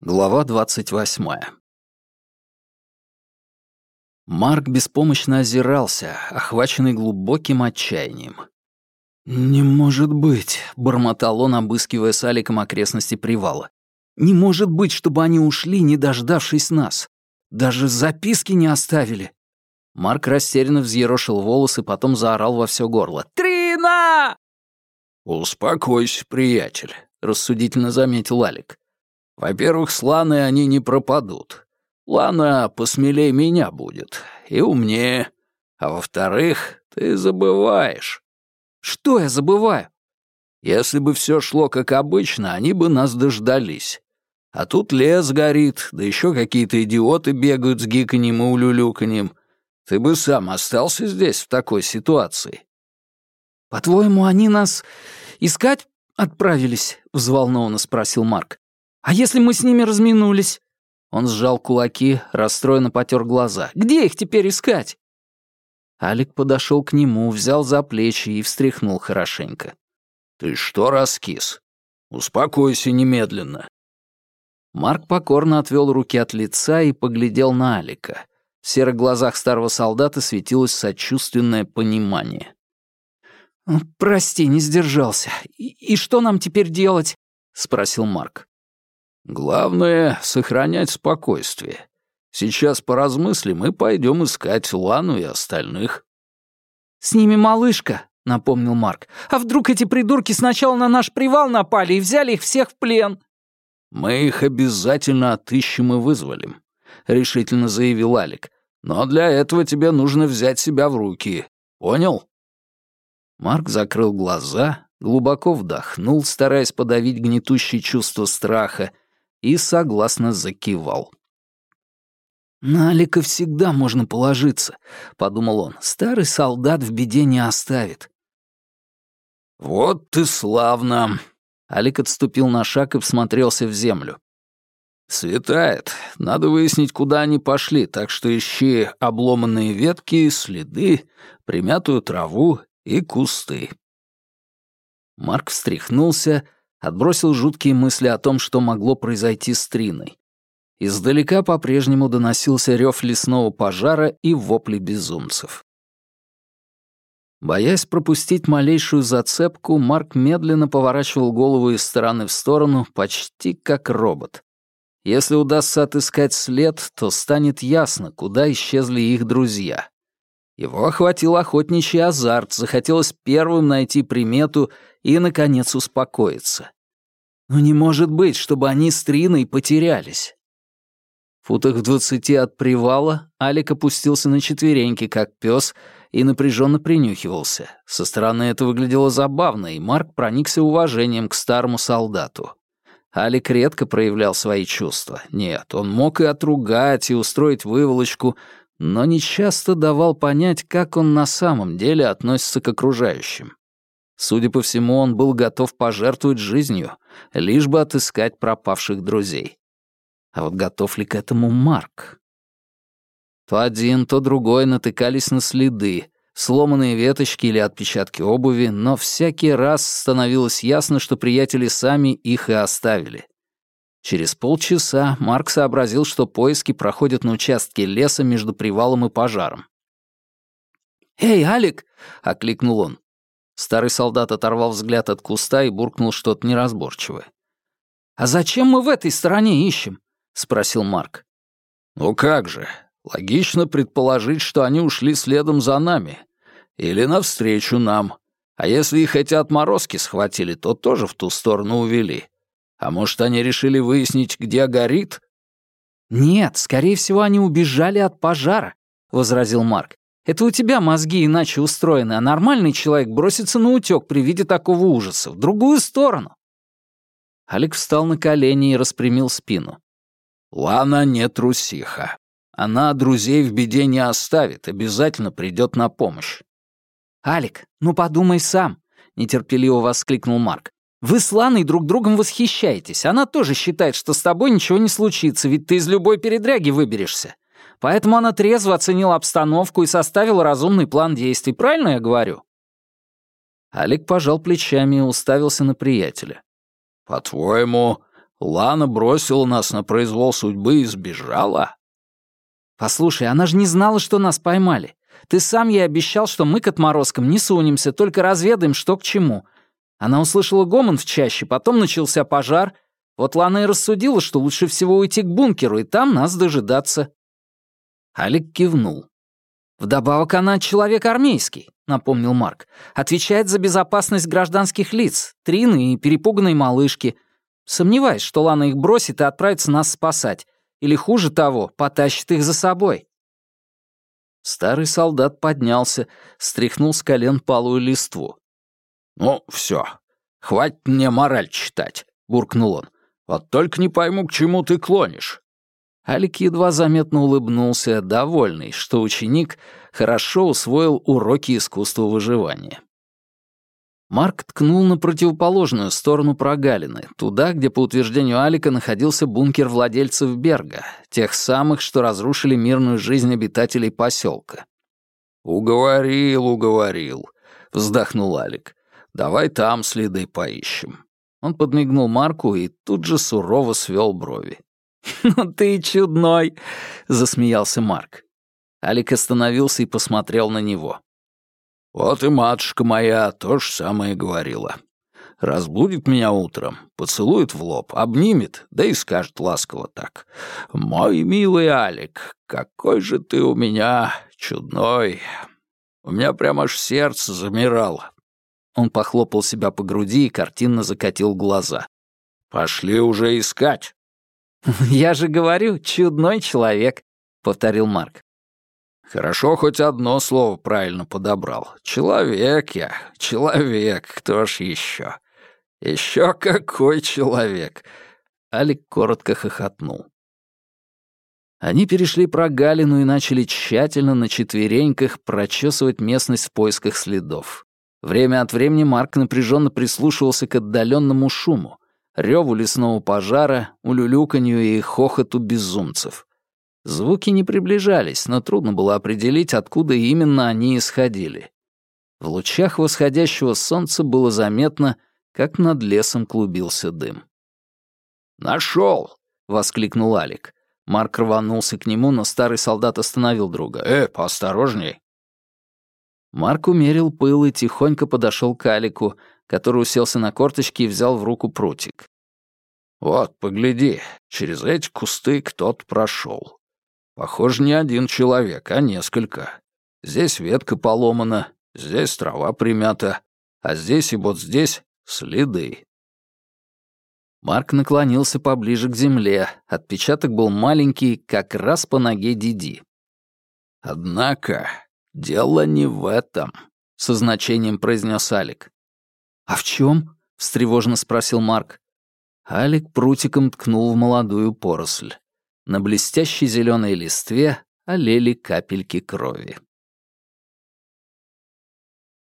Глава двадцать восьмая. Марк беспомощно озирался, охваченный глубоким отчаянием. «Не может быть», — бормотал он, обыскивая с Аликом окрестности привала. «Не может быть, чтобы они ушли, не дождавшись нас. Даже записки не оставили». Марк растерянно взъерошил волосы, потом заорал во все горло. «Трина!» «Успокойся, приятель», — рассудительно заметил Алик. Во-первых, с Ланой они не пропадут. Лана посмелее меня будет и умнее. А во-вторых, ты забываешь. Что я забываю? Если бы все шло как обычно, они бы нас дождались. А тут лес горит, да еще какие-то идиоты бегают с гиканьем и улюлюканьем. Ты бы сам остался здесь в такой ситуации. «По-твоему, они нас искать отправились?» — взволнованно спросил Марк. «А если мы с ними разминулись?» Он сжал кулаки, расстроенно потер глаза. «Где их теперь искать?» Алик подошел к нему, взял за плечи и встряхнул хорошенько. «Ты что раскис? Успокойся немедленно». Марк покорно отвел руки от лица и поглядел на Алика. В серых глазах старого солдата светилось сочувственное понимание. «Прости, не сдержался. И, и что нам теперь делать?» — спросил Марк. Главное — сохранять спокойствие. Сейчас поразмыслим и пойдем искать Лану и остальных». «С ними малышка», — напомнил Марк. «А вдруг эти придурки сначала на наш привал напали и взяли их всех в плен?» «Мы их обязательно отыщем и вызволим», — решительно заявил Алик. «Но для этого тебе нужно взять себя в руки. Понял?» Марк закрыл глаза, глубоко вдохнул, стараясь подавить гнетущее чувство страха, и согласно закивал. «На Алика всегда можно положиться», — подумал он. «Старый солдат в беде не оставит». «Вот ты славно!» Алик отступил на шаг и всмотрелся в землю. «Светает. Надо выяснить, куда они пошли, так что ищи обломанные ветки, следы, примятую траву и кусты». Марк встряхнулся отбросил жуткие мысли о том, что могло произойти с Триной. Издалека по-прежнему доносился рев лесного пожара и вопли безумцев. Боясь пропустить малейшую зацепку, Марк медленно поворачивал голову из стороны в сторону, почти как робот. Если удастся отыскать след, то станет ясно, куда исчезли их друзья. Его охватил охотничий азарт, захотелось первым найти примету и, наконец, успокоиться. Но не может быть, чтобы они с Триной потерялись. В футах в двадцати от привала Алик опустился на четвереньки, как пес, и напряженно принюхивался. Со стороны это выглядело забавно, и Марк проникся уважением к старому солдату. Алик редко проявлял свои чувства. Нет, он мог и отругать, и устроить выволочку, но нечасто давал понять, как он на самом деле относится к окружающим. Судя по всему, он был готов пожертвовать жизнью, лишь бы отыскать пропавших друзей. А вот готов ли к этому Марк? То один, то другой натыкались на следы, сломанные веточки или отпечатки обуви, но всякий раз становилось ясно, что приятели сами их и оставили. Через полчаса Марк сообразил, что поиски проходят на участке леса между привалом и пожаром. «Эй, Алик!» — окликнул он. Старый солдат оторвал взгляд от куста и буркнул что-то неразборчивое. «А зачем мы в этой стороне ищем?» — спросил Марк. «Ну как же, логично предположить, что они ушли следом за нами. Или навстречу нам. А если их эти отморозки схватили, то тоже в ту сторону увели. А может, они решили выяснить, где горит?» «Нет, скорее всего, они убежали от пожара», — возразил Марк. «Это у тебя мозги иначе устроены, а нормальный человек бросится на утёк при виде такого ужаса, в другую сторону». Алик встал на колени и распрямил спину. «Лана не трусиха. Она друзей в беде не оставит, обязательно придет на помощь». «Алик, ну подумай сам», — нетерпеливо воскликнул Марк. Вы с Ланой друг другом восхищаетесь. Она тоже считает, что с тобой ничего не случится, ведь ты из любой передряги выберешься. Поэтому она трезво оценила обстановку и составила разумный план действий. Правильно я говорю?» Олег пожал плечами и уставился на приятеля. «По-твоему, Лана бросила нас на произвол судьбы и сбежала?» «Послушай, она же не знала, что нас поймали. Ты сам ей обещал, что мы к отморозкам не сунемся, только разведаем, что к чему. Она услышала гомон в чаще, потом начался пожар. Вот Лана и рассудила, что лучше всего уйти к бункеру и там нас дожидаться». Алик кивнул. «Вдобавок она человек армейский», — напомнил Марк. «Отвечает за безопасность гражданских лиц, Трины и перепуганной малышки. Сомневаюсь, что Лана их бросит и отправится нас спасать. Или хуже того, потащит их за собой». Старый солдат поднялся, стряхнул с колен палую листву. «Ну, все, хватит мне мораль читать», — буркнул он. «Вот только не пойму, к чему ты клонишь. Алик едва заметно улыбнулся, довольный, что ученик хорошо усвоил уроки искусства выживания. Марк ткнул на противоположную сторону прогалины, туда, где, по утверждению Алика, находился бункер владельцев Берга, тех самых, что разрушили мирную жизнь обитателей поселка. «Уговорил, уговорил», — вздохнул Алик. «Давай там следы поищем». Он подмигнул Марку и тут же сурово свел брови. «Ну ты чудной!» — засмеялся Марк. Алик остановился и посмотрел на него. «Вот и матушка моя то же самое говорила. Разбудит меня утром, поцелует в лоб, обнимет, да и скажет ласково так. «Мой милый Алик, какой же ты у меня чудной! У меня прямо аж сердце замирало». Он похлопал себя по груди и картинно закатил глаза. «Пошли уже искать!» «Я же говорю, чудной человек», — повторил Марк. «Хорошо, хоть одно слово правильно подобрал. Человек я, человек, кто ж еще? Еще какой человек?» Алик коротко хохотнул. Они перешли прогалину и начали тщательно на четвереньках прочесывать местность в поисках следов. Время от времени Марк напряженно прислушивался к отдаленному шуму реву лесного пожара, улюлюканью и хохоту безумцев. Звуки не приближались, но трудно было определить, откуда именно они исходили. В лучах восходящего солнца было заметно, как над лесом клубился дым. «Нашел!» — воскликнул Алик. Марк рванулся к нему, но старый солдат остановил друга. «Э, поосторожней!» Марк умерил пыл и тихонько подошел к Алику, который уселся на корточки и взял в руку прутик. «Вот, погляди, через эти кусты кто-то прошел. Похоже, не один человек, а несколько. Здесь ветка поломана, здесь трава примята, а здесь и вот здесь следы». Марк наклонился поближе к земле. Отпечаток был маленький, как раз по ноге Диди. «Однако дело не в этом», — со значением произнес Алик. «А в чем? встревоженно спросил Марк. Алик прутиком ткнул в молодую поросль. На блестящей зеленой листве олели капельки крови.